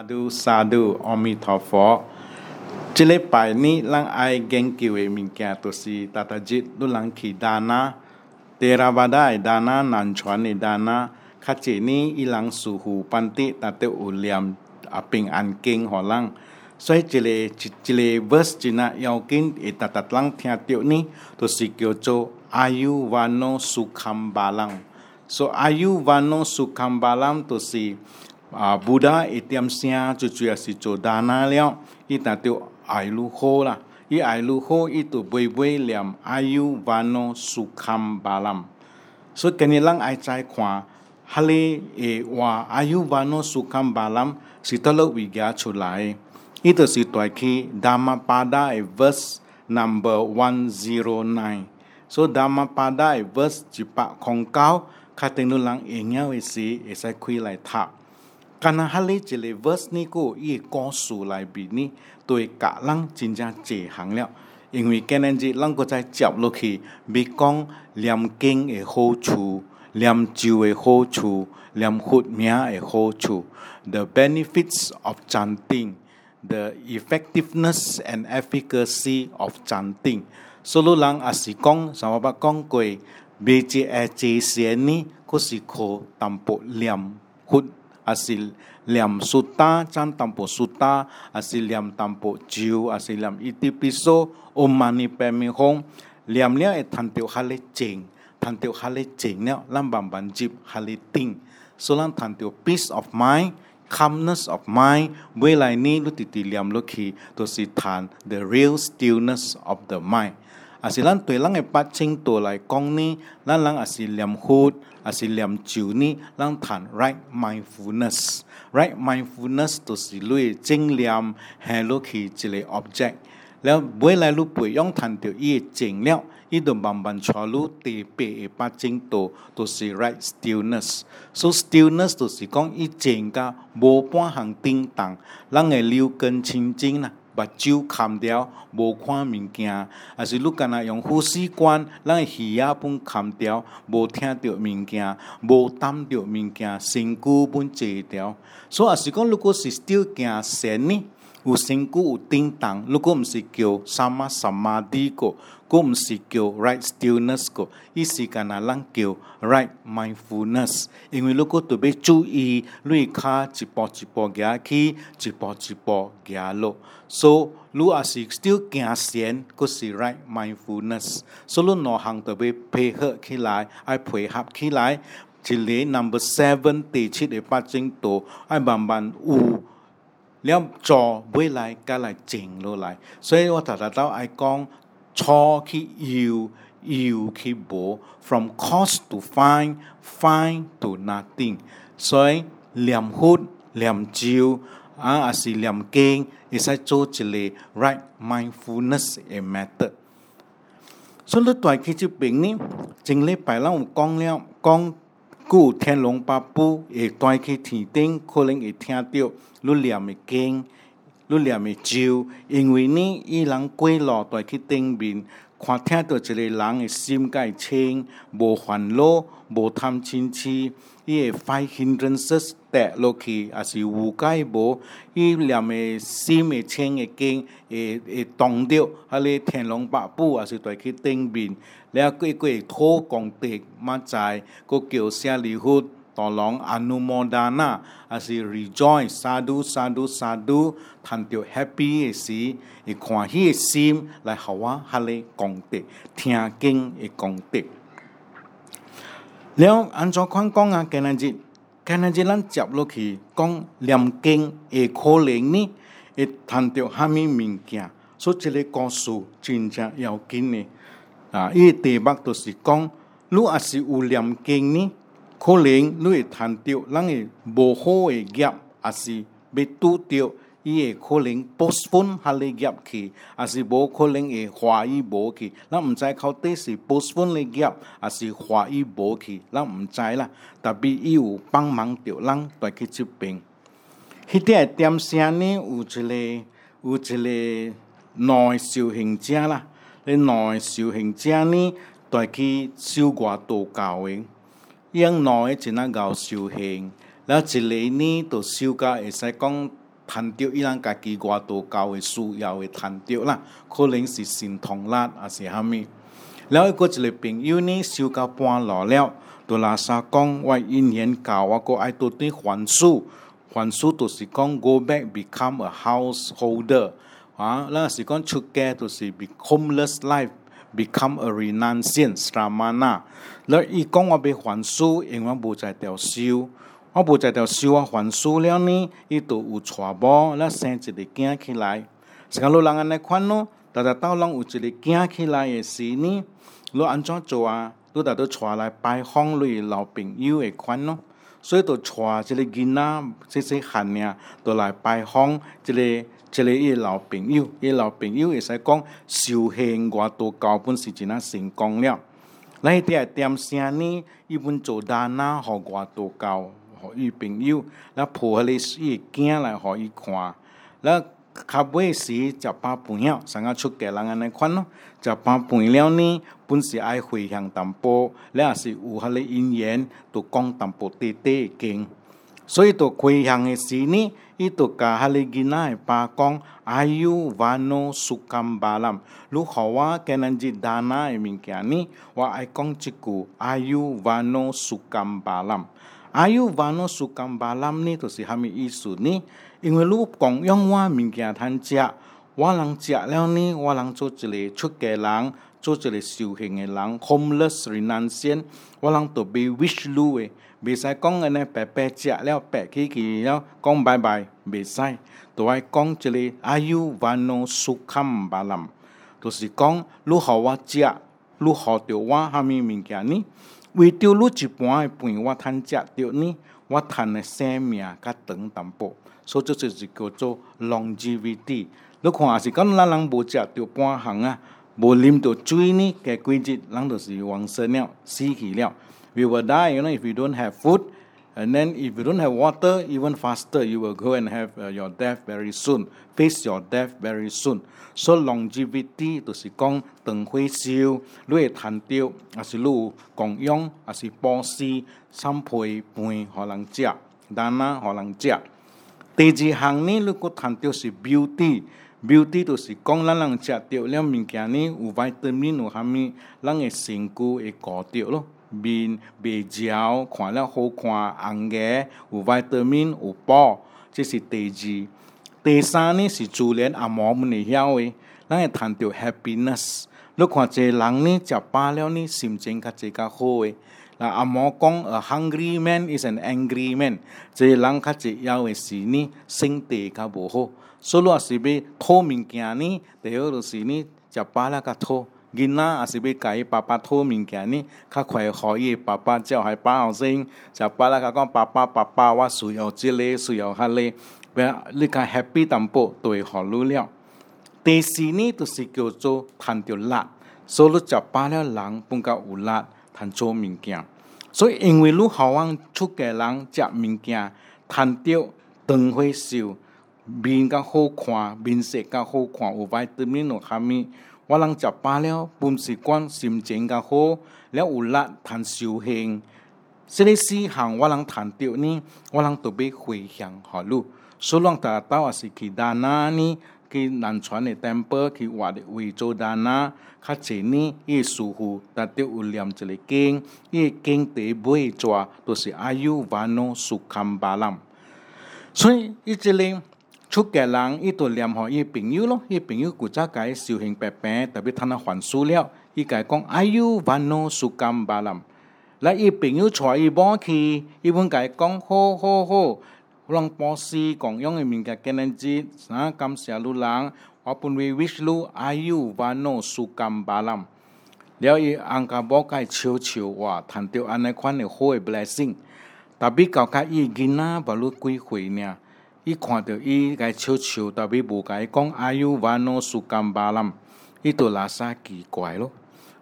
าดูสาดูอมิทอฟอจิเลปายนี้ลังไอเก่งกิเวมิงแกตุสีตาตาจิตดูลังขีดานะเตราบาได้ดานะนันชวนในดานะคาเจนี้อีหลังสูหูปันติตาเตอุเลียมอปิงอันเก่งหอลังสวยจิเลจิเลเวสจินะยอกินเอตตัดลังเทียเตียวนี้ตุสีเกียวโจอายุวานโนสุขัมบาลัง so ayu vano sukambalam to si 啊，布达一点声就主要是做大那了，伊那就爱如何啦？伊爱如何？伊就背背念阿尤万诺苏堪巴兰，所以今日咱爱再看，哈利诶话阿尤万诺苏堪巴兰是得了维加出来，伊就是大起达玛巴达诶 verse number one zero nine，所以达玛巴达诶 verse 一百空高，卡定路人会晓诶事会使开来读。kana hale chile verse ni ko ye ko su lai bi ni tôi cả lăng chính ra chỉ hàng liệu 因为今年子咱搁再接落去，咪讲念经的好处，念咒的好处，念佛名的好处，the benefits of chanting。the effectiveness and efficacy of chanting. Solo lang asikong sama ba kong kwe BGAC sieni kusiko tampo liam hut asil liam suta can tampo suta asil liam tampo jiu asil liam iti piso umani pemi hong liam lia e tantiu hale jing tantiu hale jing ne lam bam bam jip hale ting so lang tantiu peace of mind calmness of mind we lai ni lu titi liam lu ki to si tan the real stillness of the mind 啊！是咱对咱诶八千度来讲呢，咱人啊是念佛，啊是念照呢，咱谈 right mindfulness。right mindfulness 就是诶正念系落去一个 object。了，未来到培养談到伊诶正念，伊就慢慢坐到特別嘅八千度，就是 right stillness。so stillness 就是讲伊正甲无半项動動，咱诶六根清净啦。目睭盖掉，无看物件；，还是你敢若用呼吸管，咱耳仔本盖掉，无听着物件，无担着物件，身躯本侪条。所以，也是讲，如果是少惊绳呢，有身躯有震动，如果毋是叫三物三物的个。cũng không chỉ kyo right stillness ko isi là lang kyo right mindfulness vì lúc tôi chú ý, to be chu i lui kha chipo khi gya ki chipo chipo gya lo so lúc à chỉ still kya sien ko chỉ right mindfulness so lúc no hang tôi be phối hợp khi lại, ai phối hợp khi lại, chỉ lý number seven tỷ chi để phát triển tổ ai bàn bàn u liam trò với lại cả lại chỉnh lại, so, lại. So, so, lại. So, 錯佢要，要佢無，from cost to fine，fine to nothing。所以唸誦、唸招啊，還是唸經，亦都可以做住嚟。Right mindfulness 嘅 method。所以帶去呢邊呢，前兩排我有講了，講古天龍八部會帶去天頂，可能會聽到你唸嘅經。你念咪咒，因为呢，伊人过路在去顶面，看听到一个人的心解清，无烦恼，无贪嗔痴，伊诶 five hindrances 跌落去，也是有解无，伊念诶心诶清诶经，会会动着，哈咧天龙八部也是在去顶面，了过过土公地，明在，佮叫声离婚。tolong anumodana asi rejoice sadu sadu sadu thantio happy si e khwa hi sim lai hawa hale kongte thia king e kongte leo an cho khoan kong a kenaji kenaji lan chap lo khi kong liam king e kho leng ni e thantio hami min kya so chile ko su chin cha yao kin ni à, a e te bak to si kong lu asi u liam king ni 可能你会谈到咱个无好个业，也是要拄着伊会可能保分下个业去，也是无可能会怀疑无去。咱毋知到底是保分个业，还是怀疑无去，咱毋知啦。特别伊有帮忙着咱带去这边，迄块店声呢有一个有一个内修行者啦，两内修行者呢带去修外道教个。养老诶，真啊熬修行，那一个呢，就修到会使讲谈掉伊人家己外多交的需要的谈掉啦，可能是心痛啦，还是虾米？了一个朋友呢，修到半路了，就拉萨讲，我一年交我国爱多点还数，还数就是讲 go back become a householder，啊，那是讲出家就是 become less life。become a r e n u n c i a t i o sramana。那伊讲我被还俗，因为我无在条修，我无在条修，我还俗了呢，伊就有娶某，那生一个囡仔起来。是讲路人安尼款咯，大家刀拢有一个囡起来诶事呢。你安怎做啊？那大家带来拜访类老朋友诶款咯，所以就带一个囡仔，细细汉尔，都来拜访一个。即个伊老朋友伊老朋友会使讲首先我都交本是真人成功了咱迄带点声呢伊本做单啊互我都交互伊朋友咱抱合咧时伊惊来互伊看咱较尾时食饱饭了先甲出家人安尼款咯食饱饭了呢本是爱回响淡薄咱也是有迄个因缘著讲淡薄伫伫诶经所以都开向的时呢，伊都甲哈利吉娜的爸讲，阿尤瓦诺苏甘巴兰，如何我给人只达那的物件呢？我爱讲一句，阿尤瓦诺苏甘巴兰。อายุวานสุกัมบาลัมนี่ตัวสิฮามีอีสุนี่因为ลูกกองย่องว่ามิงแก่ทันเจ้าว่าหลังเจ้าแล้วนี่ว่าหลังโจจิเลชุ่หล做一个修行嘅人，homeless 嘅 n 先，我諗都未 wish to 嘅，未使讲安尼白白食了，白起去了，讲拜拜，未使，都爱讲一个 a y u vano sukham balam，就是讲如何我食，如何着我係咩物件呢？为着你一般嘅饭，我攤食着呢，我趁嘅生命较长淡薄，所以就就是叫做 longevity。你看啊，是讲咱人无食着半行啊。無論到追呢嘅規則，嗰度是黃身料、紫去料。We will die，you know，if we don't have food。And then if you don't have water，even faster，you will go and have your death very soon。Face your death very soon。So longevity，到時講等退休，攞嚟攤掉，还是攞嚟供養，還是包施三皮飯何人食？蛋啊何人食？第二行呢，攞嚟谈掉，到時 beauty。beauty 就是讲，咱人食着了物件呢，有排对面有虾物，咱嘅身躯会高着咯，面白潮，看了好看，红个有排对面有宝，这是第二。第三呢是自然，阿毛们会晓诶，咱会谈着 happiness。你看这个人呢，食饱了呢，心情较侪较好诶。那阿毛讲，a hungry man is angry a n man，即个人较侪晓诶是呢，身体较无好。所以阿是要讨物件呢？第二就是呢，食饱了卡讨。囡仔也是要家己爸爸讨物件呢？较快互伊爸爸就还不好意思。吃巴拉卡讲爸爸爸爸，我需要这个，需要那个，别，你讲 happy 同步对好路了。第四呢，就是叫做贪着力，所以食饱了人比较有力，贪做物件。所以因为你后方出家人食物件，贪着长回寿。面较好看，面色较好看，有维他面落啥物我人食饱了，本食光，心情较好，了有力谈修行，即个事项我人谈到呢，我人特别回想互路，所浪在岛也是去哪呐呢？去南传的 temple 去活的维州哪呐？较济呢，伊舒服，达到有念一个经，伊经得背住，都是阿有瓦恼，苏堪巴冷。所以伊这里。ชุกแก่หลังอีตัวเลียมหออีปิงยูโลอีปิงยูกูจ้าไก่สิวเฮงแปะแปะแต่พิธานขวัญสู้แล้วอีไก่กองอายุวันโนสุกรรมบาลัมและอีปิงยูฉอยอีบอคีอีวงไก่กองโฮโฮโฮลองปอซีกองย่องอีมิงกะเกนันจีสนะกรรมเสียลูหลังอปุนวีวิชลูอายุวันโนสุกรรมบาลัมแล้วอีอังกาบอกไก่เชียวเชียวว่าทันเตียวอันในควันในโฮยเบลซิงแต่พิเก่าไก่อีกินาบาลุกุยขุยเนี่ย伊看到伊该笑笑，但伊无甲伊讲，阿尤万诺苏甘巴南，伊都拉啥奇怪咯？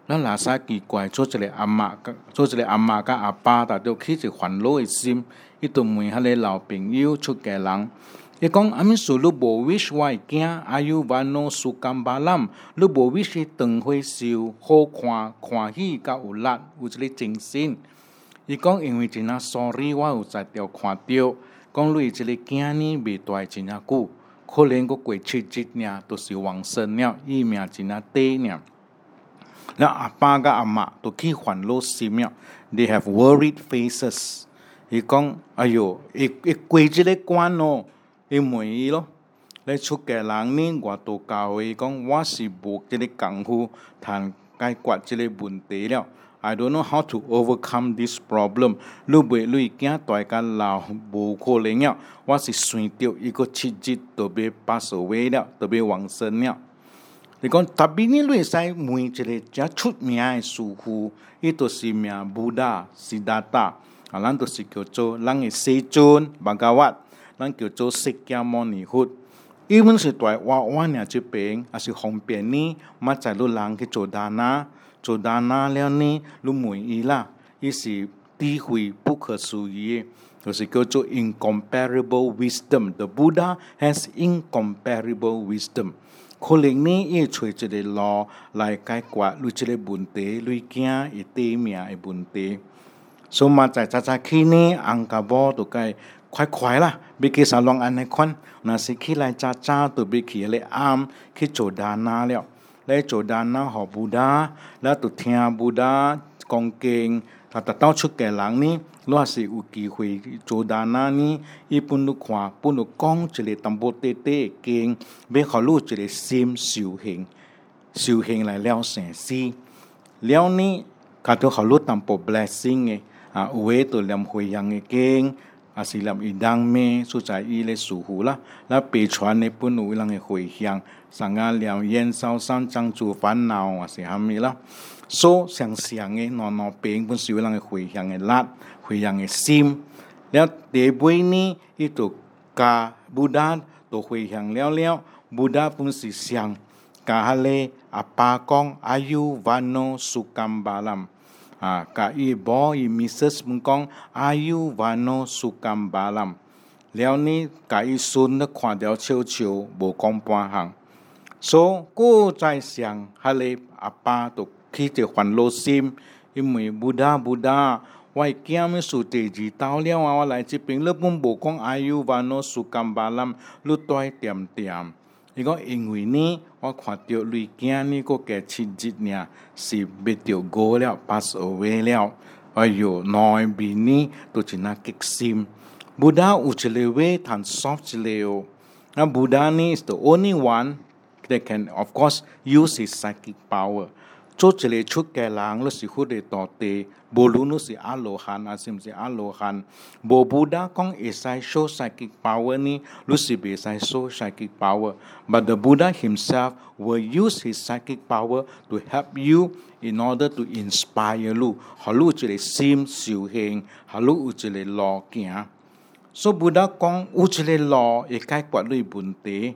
咱拉啥奇怪？做一个阿嬷，做一个阿嬷甲阿爸，但着起一烦恼的心，伊都问遐个老朋友、出家人。伊讲阿弥陀佛，无 wish 我惊，阿尤万诺苏甘巴南，你无 wish 长发秀好看，看起甲有力，有一个精神。伊讲因为一呐 sorry，我有才条看到。讲累即个囝呢未大真阿久，可能个过亲戚年都是亡身了，伊命真阿短呀。那阿爸甲阿妈都去烦恼寺庙。They have worried faces。伊讲：哎哟，伊伊鬼即个关咯。伊问伊咯，你出家人呢？我都教伊讲，我是无即个功夫通解决即个问题了。I don't know how to overcome this problem ลูเบลุยกี้ต่อยกันลาวบูโคลเนี่ยว่าสิสุยเตียวอีกชิจิตตัวเบปัสเวเนี่ยตัวเบวังเซนเนี่ย你讲，特别你会使每一个遮出名的师傅，伊都是名布达、悉达达，啊，咱都是叫做咱的世尊、孟加瓦，咱叫做释迦牟尼佛。伊们是在我我呢这边，也是方便你，嘛在路人去做单啊，做到哪了呢？ส满意啦，伊是智慧不可思议，就是叫做 incomparable wisdom。The Buddha has incomparable wisdom。คนเหล่านี้อีช่วยจะได้รอลายกายกว่าลุยจะได้บุญเตลุยเกียอีเตเมียอีบุญเตสมมาจากจาจาคีนี้อังกาบอตัวไกควายคล่ะบิกสาลองอันหนคนนาสิขี้ลายาจาตัวบิกเลยอามขี้โจดานาแล้วและโจดานนาหอบูดาและตุเทียบูดากองเกงถ้าตะเต้าชุดแก่หลังนี้ลวสิอุกีหุยโจดานานี้อีปุนุขวาปุนุกองเจริเตัมโบเตเตเกงเบขอลู่จริซิมสิวเหงสิวเหงหลายแล้วแสนซีแล้วนี้กาตัวเขาลู่ตัมโบเบลซิงเงอ่าเวตุเลมหุยยังเกงอาศิลมอีดังเมสุใจอีเลสูหูละและปีชวนในปุนุลังเอหุยยัง上下了烟烧三将煮烦恼还是哈咪啦。所想想诶，糯糯饼，本是有人个回向诶辣，回向诶心。了第二呢，伊就加牡丹，都回向了了，牡丹本是想加哈勒阿爸公阿有烦恼苏干巴兰，啊，甲伊无伊 m i s r e s 不讲阿有烦恼苏干巴兰。了呢，甲伊孙咧看着笑笑，无讲半项。so กูใจเสียงฮาเลปอาปาตุคิดจึงวัญโลซิมอิมยบูดาบูดาวัยเกี่ยมสุติจีเต้าเลี้ยวาวาไหลจิปิงเลบุมบุกองอายุวานสุกัมบาลัมลุตัวเตียมเตียม อีกอิงวินี้ว่าขวัญเดียวลุยเกี่ยนี่ก็แก่ชิจิตเนี่ยสิบเดียโกแล้วพัสเอาว้แล้วอายุน้อยบีนี้ตัวินัเกซิมบูดาอุจเลเวทันซอฟจเลโอนะบูดานี่สตัวอันนี้วัน they can, of course, use his psychic power. Chochele lang si si alohan, asim si alohan. Bo Buddha kong esai show psychic power ni, lu si show psychic power. But the Buddha himself will use his psychic power to help you in order to inspire you. Halu chile sim siu heng, halu uchile lo kia. So Buddha kong uchile lo, ikai kwa lu ibunte,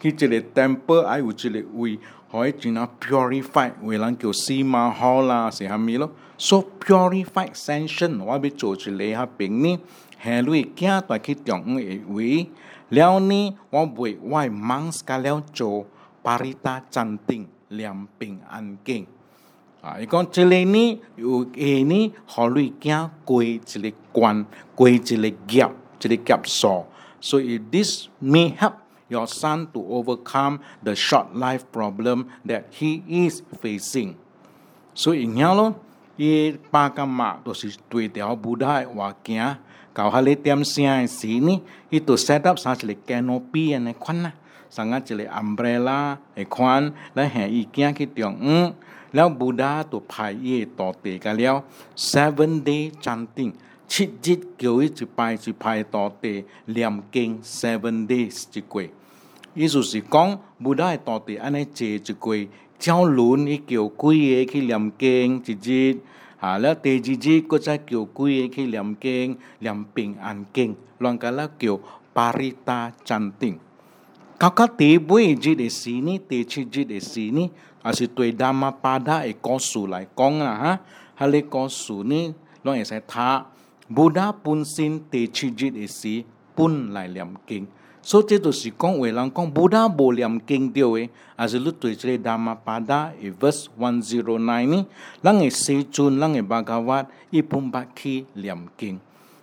去一个 temple，有一个位可以做啊 purify，为人叫洗 l 河啦，係咪咯？So purified session，我要做一嚟哈病呢，行落去見到中央嘅位，然後呢，我會外忙上嗰了做 parita c a n t i n g 平安静。啊，伊讲一嚟呢，有嘅呢，可以見佢一个关，佢一个夾，一个夾鎖。所 o i this may help. your son to overcome the short life problem that he is facing. So in yalo, i pagama to si tui teo Buddha wa kia, kau hale tiam siang sini, itu set up sa sile canopy and a kwana, sanga sile umbrella, a kwan, la he i kia ki tiong ng, แล้วบูดาตัวพายเย่ต่อเตกันแล้ว seven day chanting ชิดจิตเกี่ยวจิปายจิพายต่อเตเหลี่ยมเก่ง seven days จิกวย意思是讲，布达系大地安尼坐一季，秋轮伊叫贵嘅去念经一节，下了第二节佫再叫贵嘅去念经、念平安经，乱人了叫巴里达暂停。搞搞第每一节的意思呢？第七节的意思呢？还是对达玛巴达的棵树来讲啊？哈，哈哩棵树呢？老人家在打，布本身第七节的意本来念经。所以这就是讲话人讲布达无念经掉的，还是你对这个达玛巴达的 verse one zero nine 呢？咱的世尊，咱的巴嘎瓦，伊本巴去念经，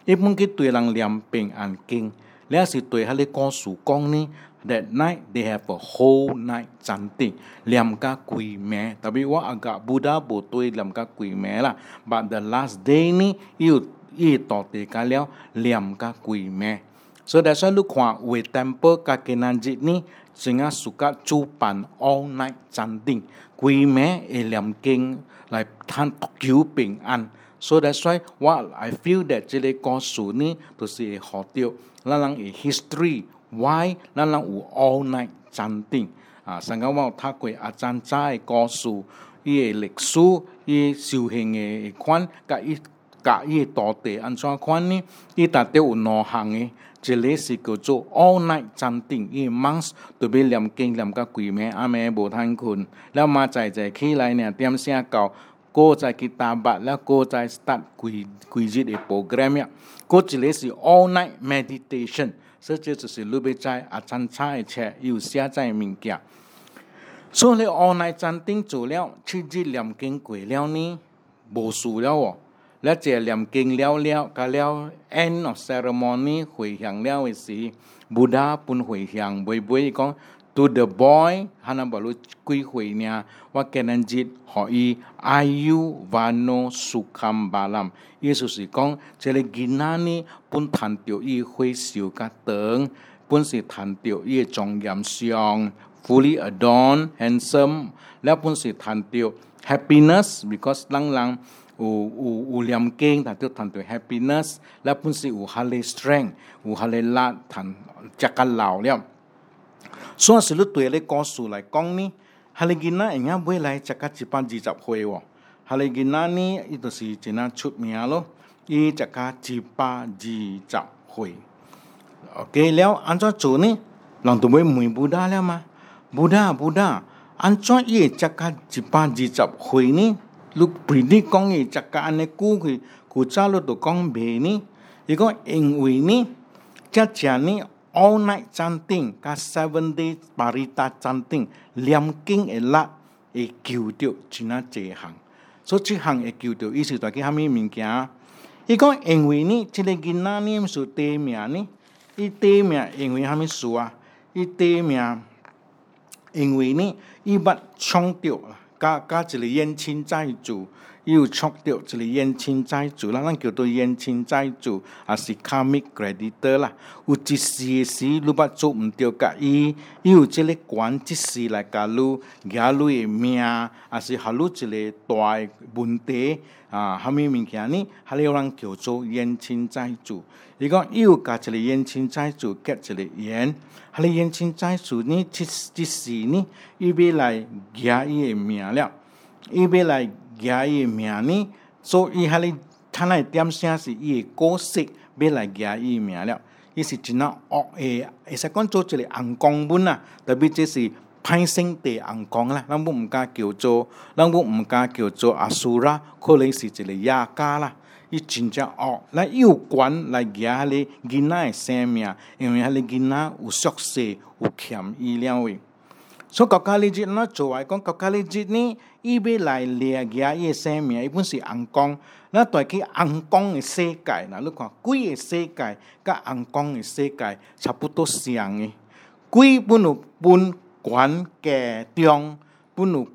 伊本去对人念平安经，你是对他咧讲事讲呢？That night they have a whole night chanting，念个鬼咩？特别我阿个布达无对念个鬼咩啦，but the last day 呢，又伊到底个了念个鬼咩？So that's why lu kuat we temple kaki nanti ni sehingga suka cupan all night chanting. Kui me elam eh king lai tan kyu ping an. So that's why what I feel that jele kosu ni to see eh a hotel. Lalang a eh history. Why? Lalang u all night chanting. À, sáng ngày mau thắc quỳ à chăn trai có số, ý lịch sử, ý siêu hình ý quan, cái ý 甲伊倒地，安怎款呢，伊达到两行诶，一个是叫做 All Night z 定，伊店，伊 months 要被念经念个几暝阿妹无通困，了嘛，再再起来呢，点声到。搁再去打八，了搁再 start 几几日诶，program 呀，搁一个是 All Night Meditation，实质就是你要在啊餐差诶车有下载物件，所以 All Night z 定做了，七日两经过了呢，无事了哦。และเจียเหลี่ยมกิงเลี้ยวเลี้ยวกะเลี้ยว end of ceremony หุยหียงเลี้ยวไอสีบูดาปุ่นหุยหียงบุยบุยก็ to the boy ฮานาบอลุกุยหุยเนี่ยว่าแกนันจิตหอยอายุวานโนสุขัมบาลัมเยซูสิก็เจเลกินานี่ปุ่นทันเตียวอีหุยสิวกะเติงปุ่นสิทันเตียวอีจงยำเซียง fully adorned handsome และปุ่นสิทันเตียว happiness because ลังลัง有有有念经，劲，达谈达到 happiness，那本是有 h a strength，有 hard 力量，达到老了。所以你对你个数来讲呢，哈利·吉纳人家未来这个一百二十岁哦。哈利·吉纳呢，伊就是一呐出名咯，伊只卡一百二十岁。OK，了，安照做呢，让杜会问不到了吗？不打不打，安照伊只卡一百二十岁呢？如你讲伊只个安尼过去，古早了都讲未呢。伊讲因为呢，只只呢，night 站顶甲 Seven Day 巴厘岛站顶两经一拉，会求着只那这项。所以这项会求着，意思在讲虾米物件？伊讲因为呢，即个囡仔呢是第一名呢。伊第一名因为虾米事啊？伊第一名因为呢，伊要冲到。家家子里冤亲债主。伊有撮掉即个冤亲债主，咱叫做冤亲债主，也是卡咪 credit 啦。有即些时，你勿做唔掉甲伊。伊有即个管一时来甲你惹你个命，也是害你一个大个问题啊！虾米物件呢？哈，你有人叫做冤亲债主。伊讲，伊有甲一个冤亲债主结一个缘，哈，冤亲债主呢，即即些呢，伊要来惹伊个命了，伊要来。家的名呢，所以他哩他那点声是伊的歌色，变来家的名了。伊是真啊恶诶，会使讲做一个红光本啊，特别这是派生地红光啦，咱唔敢叫做，咱唔敢叫做阿苏啦，可能是一个雅家啦。伊真正恶，咱有管来举迄个囡仔的生命，因为迄个囡仔有弱势，有欠伊了诶。所以国家日子咱做来讲，国家日子呢，伊要来掠伊诶性命，伊本是红光，咱带去红光诶世界，那你看鬼诶世界甲红光诶世界差不多像诶，鬼本有本管家中，本有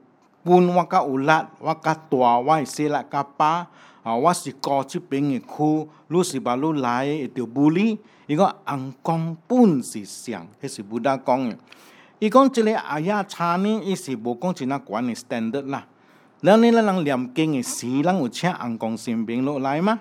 本我较有力，我较大，我会细力甲巴。啊！我是高即边诶区，你是把你来，会着无理。伊讲红光本是相，迄是不达讲诶。伊讲即个阿呀差呢，伊是无讲真啊管的 standard 啦。然后呢，咱人念经的时，咱有请红光神明落来吗？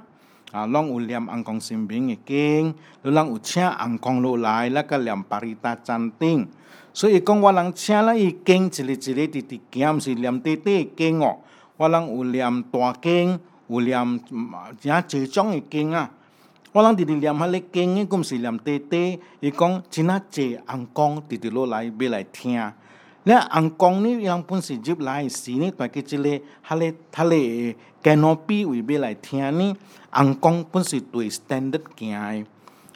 啊，拢有念红光神明的经，咱人有请红光落来，那个念巴日大站灯。所以讲，我人请了伊经，一日一日直直行，毋是念短短的经哦。我人有念大经，有念一些种的经啊。我人直直念遐咧经诶，毋是念短短，伊讲真啊济红光直直落来要来听。咧红光呢，人本是入来时呢，大家即个遐咧遐咧加诺比位要来听呢。红光本是对 standard 行诶，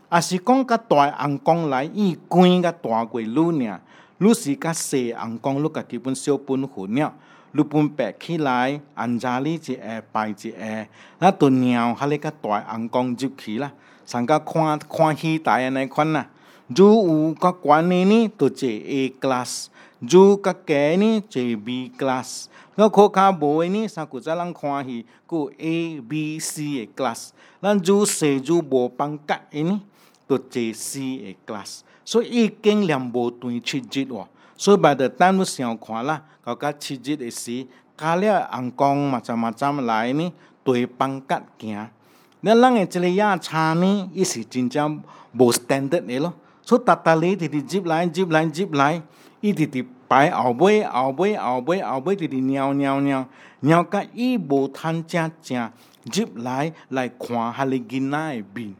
啊是讲较大红光来，伊关较大过女尔，女是较细红光，你家己本小本分了。你搬白起来，按查你一下，排一下，那都猫哈你个大红光入去啦。上个看看戏大安尼款啦。住有个关呢呢，就坐 A class；住个假呢坐 B class；那科卡家们呢，上古早人看去叫 A、B、C 的 class。咱住小就无假的呢，就坐 C 的 class。所以，已经两无断七日哦。所以白了等你想看啦搞个七日的时家里诶昂公嘛站嘛站来呢对方甲惊咱人诶即个压差呢伊是真正无 standard 诶咯说逐逐你直直入来入来入来伊直直排后尾后尾后尾后尾直直绕绕绕绕甲伊无趁遮正入来来看下你囝仔的面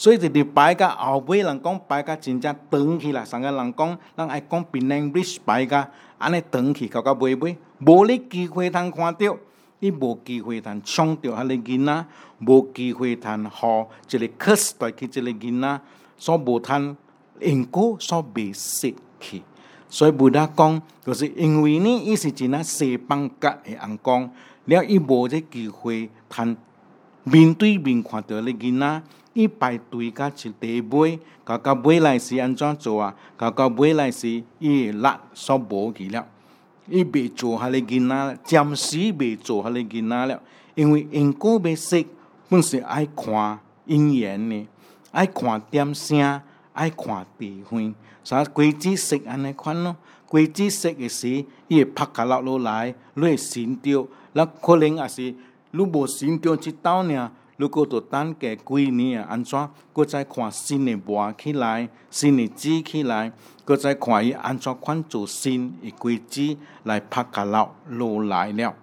所以，直直摆个后尾人讲，摆个真正长起来，上个人讲，咱爱讲变脸，袂是摆个安尼长起，交个尾尾，无你机会通看着，你无机会通冲着迄个囡仔，无机会通互一个磕死在去个个囡仔，所无通因果，所袂失去。所以，无搭讲，就是因为呢，伊是真啊西方个的眼光，了伊无这机会通面对面看到迄个囡仔。伊排队甲是排买，搞搞买来是安怎做啊？搞搞买来是伊力煞无去了，伊袂做下个囡仔了，暂时袂做下个囡仔了，因为因果未熟，本是爱看因缘呢，爱看点声，爱看地方，啥规矩食安尼款咯，规矩食个时，伊会拍卡落落来，你会寻着，那可能也是你无寻即到尔。如果在等个几年啊，安怎搁再看新的磨起来，新的枝起来，搁再看伊安怎款做新的规枝来拍甲落落来了。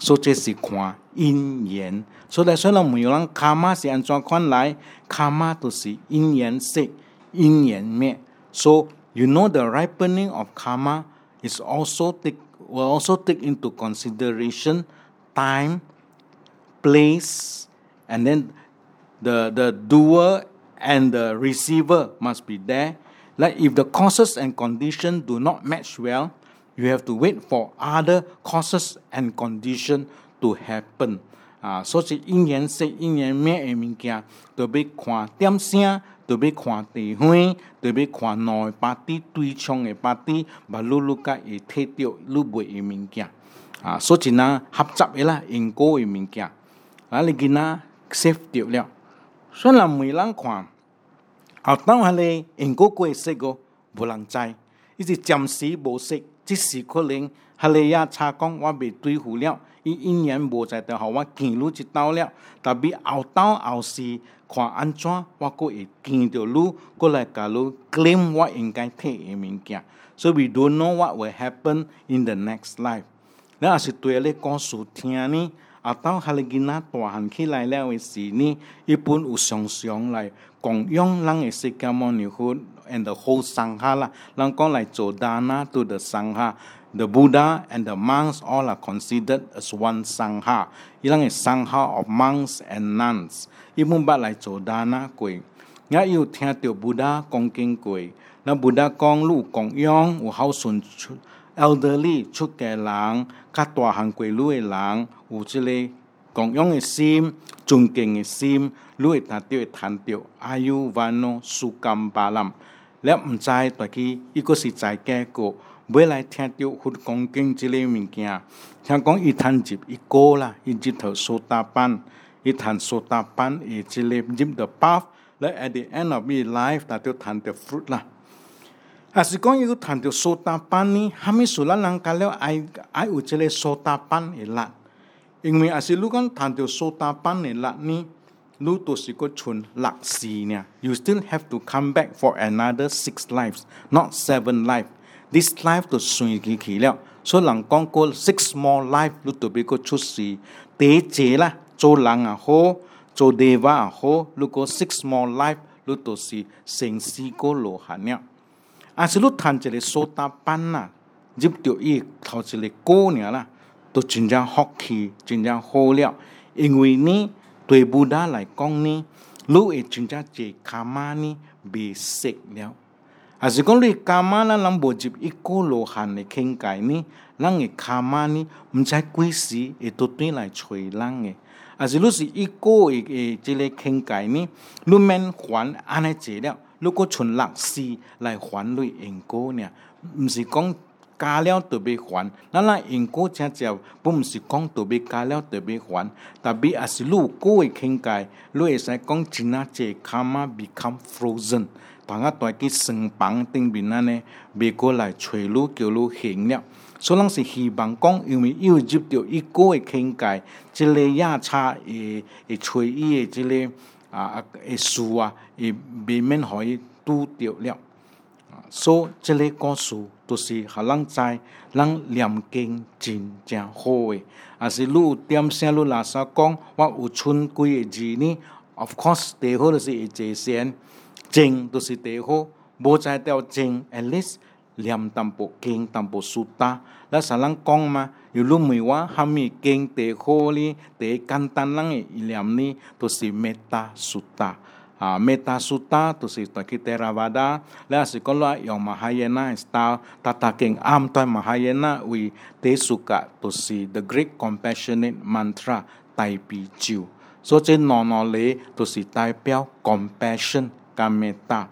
所以这是看因缘。所以虽然没有人卡玛是安怎款来，卡玛都是因缘生，因缘灭。So you know the ripening of karma is also take will also take into consideration time, place, and then the the doer and the receiver must be there. Like if the causes and condition do not match well, you have to wait for other causes and condition to happen. 啊，所以因缘说因缘灭的物件，就要看点声，就要看地方，就要看两个巴底对冲的巴底，目愈愈甲会摕到愈袂的物件。啊，所以呐，合集的啦，因果的物件。啊，你囡仔 ah, 吸掉了，虽然没人看，后头咧，因个鬼说个无人知，伊是暂时无说，只是可能，哈咧也查讲我被对付了，伊依然无在的好，我见汝一到了，特别后头后时看安怎，我阁会见着汝，阁来甲汝 claim 我应该摕的物件。So we don't know what will happen in the next life。你若是对咧，光说听呢？或者係佢嗱大行起來咧，嗰時呢，一般有上上嚟供養人嘅世界摩尼佛，and the w h o l e sangha 啦，人講嚟做 dana to the sangha，the Buddha and the monks all are considered as one sangha，Ilang i sangha of monks and nuns，Ibu bak 一般不嚟 o dana kui. yu Nga t 過，我 tiu Buddha kong king k u 經過，a Buddha kong kong yong lu 講路供養，我好順從。elderly 出家人，较大行过路嘅人，有即个共用嘅心、尊敬嘅心，汝会佢哋会談到 I l 万 v e y 巴 u n 毋知，但係伊嗰是在街過，每来听到忽講緊即个物件，听讲伊談入伊果啦，伊接頭蘇打班，伊談蘇打班伊即个入到飽，咧 at the end of y life，佢哋會到 fruit 啦。อาศัยกองยุทธันติโสตาปันนี่ฮามิสุลลังกาเลวไอไออุจเลโสตาปันเอลัะอิงมีอาศัยลูกันทันติโสตาปันเอลัะนี่ลูกตัวสิก็ชนหลักสีเนี่ย you still have to come back for another six lives not seven life this life ตัวสุ่ยกี่ขีแล้วส่วนหลังกองก็ six more life ลูกตัวไปก็ชุสีเตเจละโจลังอ่ะโฮโจเดวาอ่ะโฮลูกก็ six more life ลูกตัวสิเซิงสิีก็โลหะเนี่ย阿是汝谈这类所打扮啦，入到伊头一个过年啦，都真正福气，真正好了。因为呢，对不起来讲呢，汝会真正即卡嘛呢，被识了。阿是讲汝卡嘛呢，咱无入一个路行的境界呢，咱的卡嘛呢，毋知几时会倒转来找咱的。阿是汝是一个诶，会这类倾偈呢，汝免烦安尼做了。如果存利师来还你元古呢？唔是讲加了就俾还，那嗱元古只就不唔是讲特别加了特别还，特也是如果會傾計，會使讲只阿这卡咪 become frozen，但係在去商房顶面尼，别过来找你叫你行了。所以人是希望讲，因为有入到一個嘅境界，即个相差会会差伊嘅即个啊啊嘅输啊。伊明免互伊拄着了，所以即个故事都是互人知，咱念经真正好诶。啊，是汝点啥路垃圾讲，我有存几个字呢？Of course，第好就是会借钱，借就是第好。无在调借，at least 念淡薄经，淡薄书读。咱啥人讲嘛？有路问我，哈咪经第好呢？第简单路个伊念哩，就是咩呾书读。metasuta tu si ta kiteravada la sikola yang mahayana style tata king am toi mahayana we te suka tu si the great compassionate mantra tai pi chiu so che no no le tu si tai piao compassion ka meta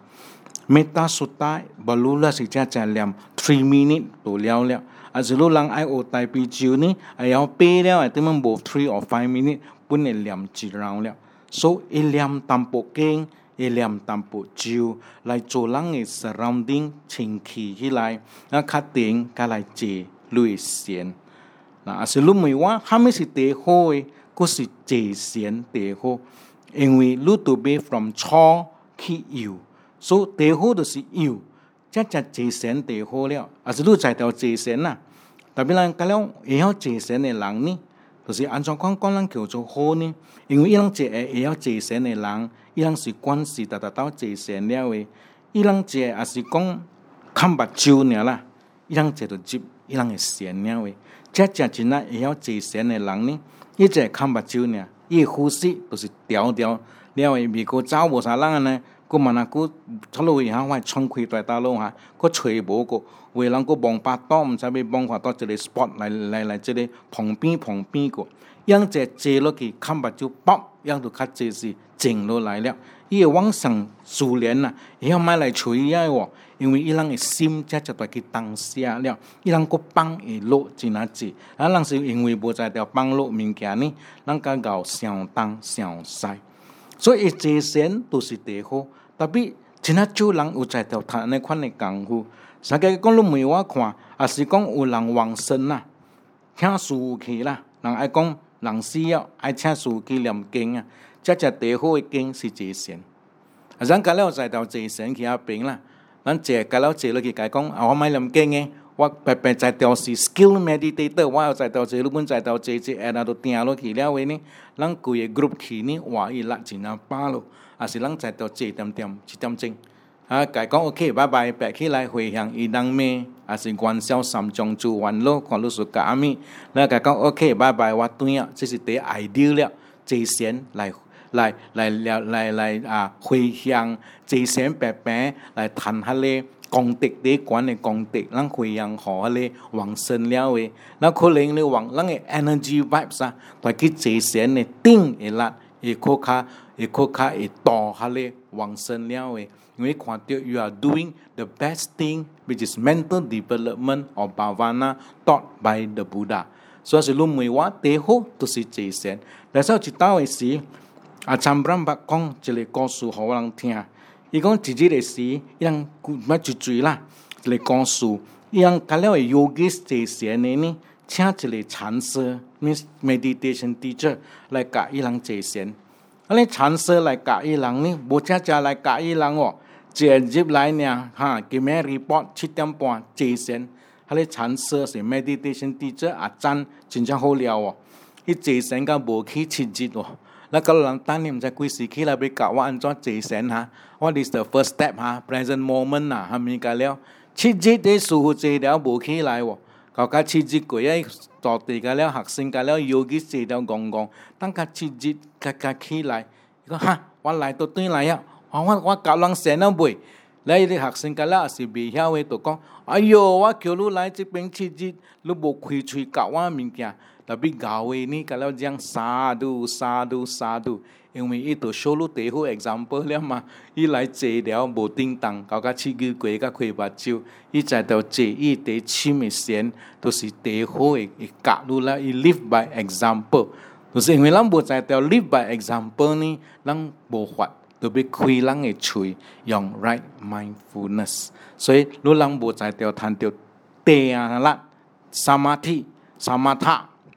meta suta balula si cha cha liam 3 minute tu liao liao อาจจะรู้ลังไอโอไตปีจิวนี่ไอเอาปีแล้วไอที่มันบวก3 or 5 minute ปุ่นเนี่ยเหลี่ยมจีเราแล้ว so เอเลียมตัมปุกิงเอเลียมตัมปุจิวไลจูลังเอ surrounding ชิงคีที่ไลนักคาติงกาไลเจลุยเซียนนะอาศัลุ่มไม่ว่า้ามิสิเตโฮยก็สิเจเซียนเตโฮเองวีลุตัวเบฟรอมชอคีอิว so เตโฮตัวสิอิวจะจะเจเซียนเตโฮแล้วอาศัยลุ่ใจแต่่วาเจเซียนนะแต่เป็นไรก็แล้วเอ้าเจเซียนในหลังนี้是安怎讲讲人叫做好呢？因为伊人一个会晓做禅的人，伊人是观世达达到坐禅了的。伊人一个也是讲看目睭了啦，伊人一个就伊人会禅了的。这正真那会晓做禅的人呢，伊一个看目睭了，伊呼吸都是调调了的，未过走无啥人安尼。嗰晚我佢出嚟下，我係窗開在打窿下，佢垂波個，為咁佢望八棟，再俾望下到啲 spot 嚟嚟嚟，即啲旁边旁邊個，一陣坐落去，冚唪唥就，一到佢即是靜落嚟了。伊個晚上自然啦，以後咪嚟垂啊喎，因为伊人嘅心即係就落去沉下了，伊人個崩嘅落在然跌，啊，人是因为无在條崩落物件呢，能夠夠上当上西，所以这錢都是最好。特别，真啊少人有在条谈那款的功夫，人家讲你问我看，也是讲有人往生请听书去啦，人爱讲人死了，爱听书去念经啊，这恰地好的经是在啊，人家了在条在线去阿平啦，咱坐个了坐落去讲，啊，我买念经诶。我白白在调是 skill meditator，我果在条坐了本在条坐坐下来都听落去了，话呢，咱规个 group 起呢，话一落就啊包咯。也是咱在到一点点一点钟。啊，家讲 OK，拜拜，爬起来回向伊当咩？也是元宵三中祝完咯，看律师甲阿咪，那家讲 OK，拜拜，我转啊，这是第 idea 了，最先来。来来了来来啊，回向自省白白来谈下咧功德啲管嘅功德，咱回向好下咧往生了嘅，那可能你往咱嘅 energy vibes 啊，大去自省嘅定嘅啦，一口卡一口卡一倒下来往生了诶。因为看到 you are doing the best thing which is mental development of bhavana taught by the Buddha。所以是论梅话最好都是这些。但是知道的是，阿参布巴讲一个故事给我人听。伊讲一日的时，伊人捌一醉啦，一个故事，伊人搞了 yogi 这些呢呢，请一个禅师。m e m e d i t a t i o n teacher รายกะอีหลังเจเซียนอันนี้ฉันเสือรายกะอีหลังนี่บุเชจารายกะอีหลังอ่ะเจียนจิบไลเนี่ยฮะกี่แม่รีพอร์ตชิดเต็มปอนเจเซียนอันนี้ฉันเสือสิ meditation t e a c h e อาจารย์จริงจังเขเรียวอ่ะทีเจเซียนก็บุกที่ชิดจิตอ่ะแล้วก็หลังตั้งนี่มันจะคุยสิขี้เราไปกล่าวว่าอันจอดเจเซียนฮะว่า this the first step ฮะ present moment น่ะฮะมีการแล้วชิดจิตได้สู่เจเดียวบุกี่ไรวะ搞甲七日柜啊，坐地甲了，学生甲了，要佮辞了戆戆，等甲七日甲甲起来，伊讲哈，我来倒转来啊，我我甲人生了袂，来伊啲学生甲了是袂晓诶，就讲，哎哟，我叫你来即边七日，你无开喙甲我物件。tapi gawe ni kalau yang sadu sadu sadu 因为伊都小路地好 example chi chi 了嘛，伊来坐了无叮当，搞甲刺激过甲开目睭，伊在到坐伊第深的先，都是地好的角度啦，伊 e, e live by example. example，就是因为咱无在到 live by example e chui, 呢，咱无法。特别开人的嘴，用 right mindfulness. mindfulness。所以，如人无在调谈到定力、samadhi、samatha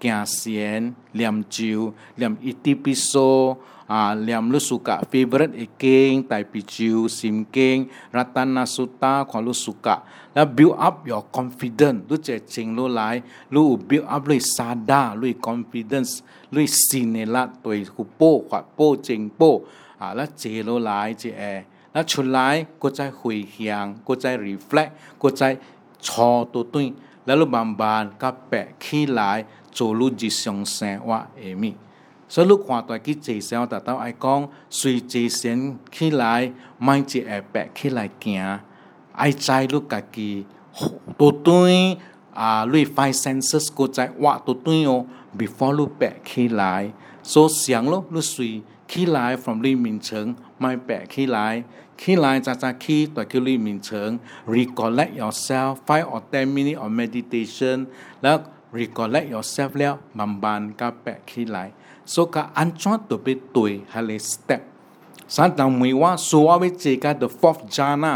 行善、念咒、念一地比索啊，念你 suka favorite 的经，大ฟ咒、心经、รัตนสุตาความลูสุก k แล้ว build up your confidence รู้จัจิงรูหลายรู้ build up ด้ยซาดาด้ย confidence ด้วยสิเนลัตัวคุโป้ขวัดโป้จงโป้อ่าแล้วเจรู้หลายเจแอแล้วชุนลก็ใจหุยเฮียงก็ใจ reflect ก็ใจชอตัวตุ้ยแล้วลูบางบานก็แปะขี้หล收入越上升或下面，所以你看倒幾時先可達到？我講，隨即先起來，唔係即下爬起來行。要知你家己倒轉，啊，你快先縮佢再翻倒轉哦，唔好你爬起來。首先咯，你先起來，from 你面前，唔係爬起來，起來再再起到佢你面前，recollect yourself，five or ten minute or meditation，然後。recollect yourself แล้วมันบานกับแปะขี้ไหล so ก็อันชอตัวไปตุยฮะเลสเต็ปสันตังมีว่าสัวเวจีกับ the fourth jhana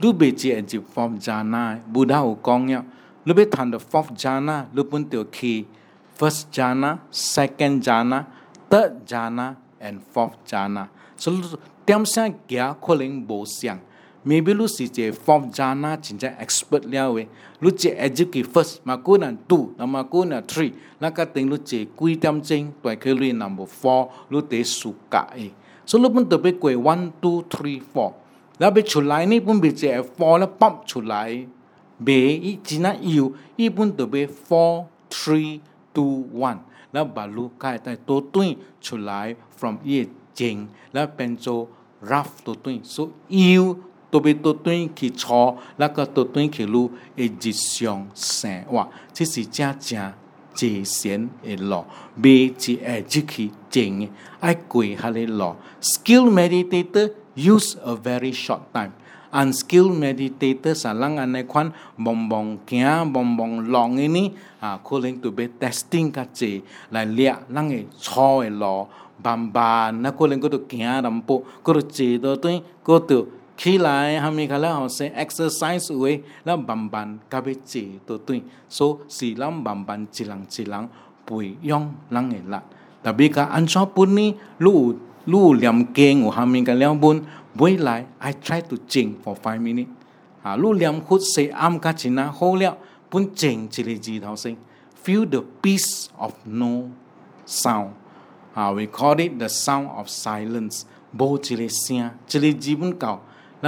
ลูเบจีอันจิ fourth jhana บูดาอุกองเนี่ยลูเบทัน the fourth jhana ลูปุ่นเตียวคี first jhana second jhana third jhana and fourth jhana so เตรียมเสียงแก่คนเล่นโบเสียง maybe lu si je form jana chin ja expert lia we lu che educate first ma ku na tu na ma ku na three la ka ting lu che kui tam ching toy ke lui number four lu te su ka e so lu pun te pe kwe one two three four la be chu lai ni pun be che four la pump chu lai be i china yu i pun te be four three two one la ba lu kai tai to tuin chu lai from ye jing la pen cho rough to tuin so yêu 都被都对去错，那个都对去路，会日常生活，这是真正节省的路，未只爱只去整的，爱过下的路。Skill e e meditator use a very short time. Unskilled meditator salang anai e kwan bong bong kia bong bong long ini à ah, calling to be testing ka che la lia lang e cho e lo bam ba na calling ko to kia ram po ko che do to ko to ခီလိုင်းဟမီကလာဟောစင် exercise way လမ်ဘမ်ဘန်ကဘီချီတူတွင်းဆိုစီလမ်ဘမ်ဘန်ချီလန်ချီလန်ပွေယောင်လန်ငယ်လာတဘီကအန်ချောပူနီလူလူလျမ်ကင်းဟမီကလျောင်းဘွန်းဘွေးလိုက် I try to jing for 5 minute ဟာလူလျမ်ခုစေအမ်ကချင်နာဟိုလျောက်ပွန်းကျင်းချီလီဂျီတောင်းစင် feel the peace of no sound ဟာ we call it the sound of silence ဘိုချီလီစင်းချီလီဂျီဘွန်းကော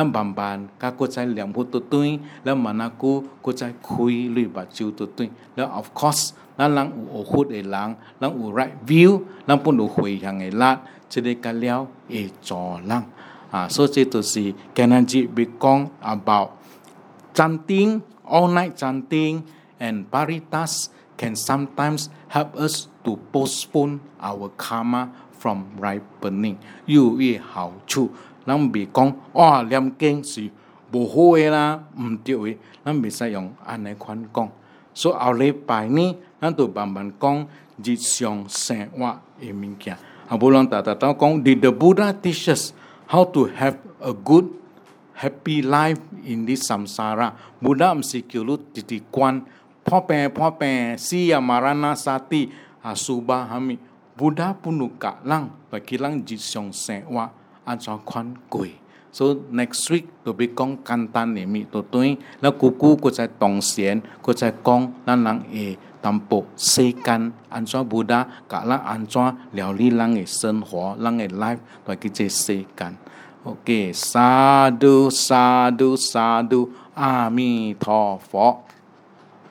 bàn bàn, các mà khui 咱慢慢甲国再念佛倒转，咱慢慢久国再开你目睭倒转。咱 of course, lăng lăng course，咱人有学佛的人，咱有 right view, lăng cho à, số chế năng bị view，咱本有回向的力，即个甲了会助人。啊，所以这就是今日日要讲 about chanting, all-night chanting and paritas can sometimes help us to postpone our karma from ripening, ripening，有益好处。咱未講哇念經是唔好嘅啦，唔對嘅，咱未使用安尼款講。所以後禮拜呢，我同班班講節儉生活嘅名詞。阿布朗達達道講：The Buddha teaches how to have a good, happy life in this samsara. Buddha 唔係叫你節節貫，破病破病，西雅瑪拉沙提阿蘇巴哈米，Buddha 不怒克狼，不嬲節儉生活。安怎款贵？所以 next week 就比讲简单里面，就转。那姑姑搁在动闲，搁在讲咱人诶，淡薄世间安怎无得，甲咱安怎料理咱诶生活，咱诶 life 来叫这世间。OK，三多三多三多，阿弥陀佛。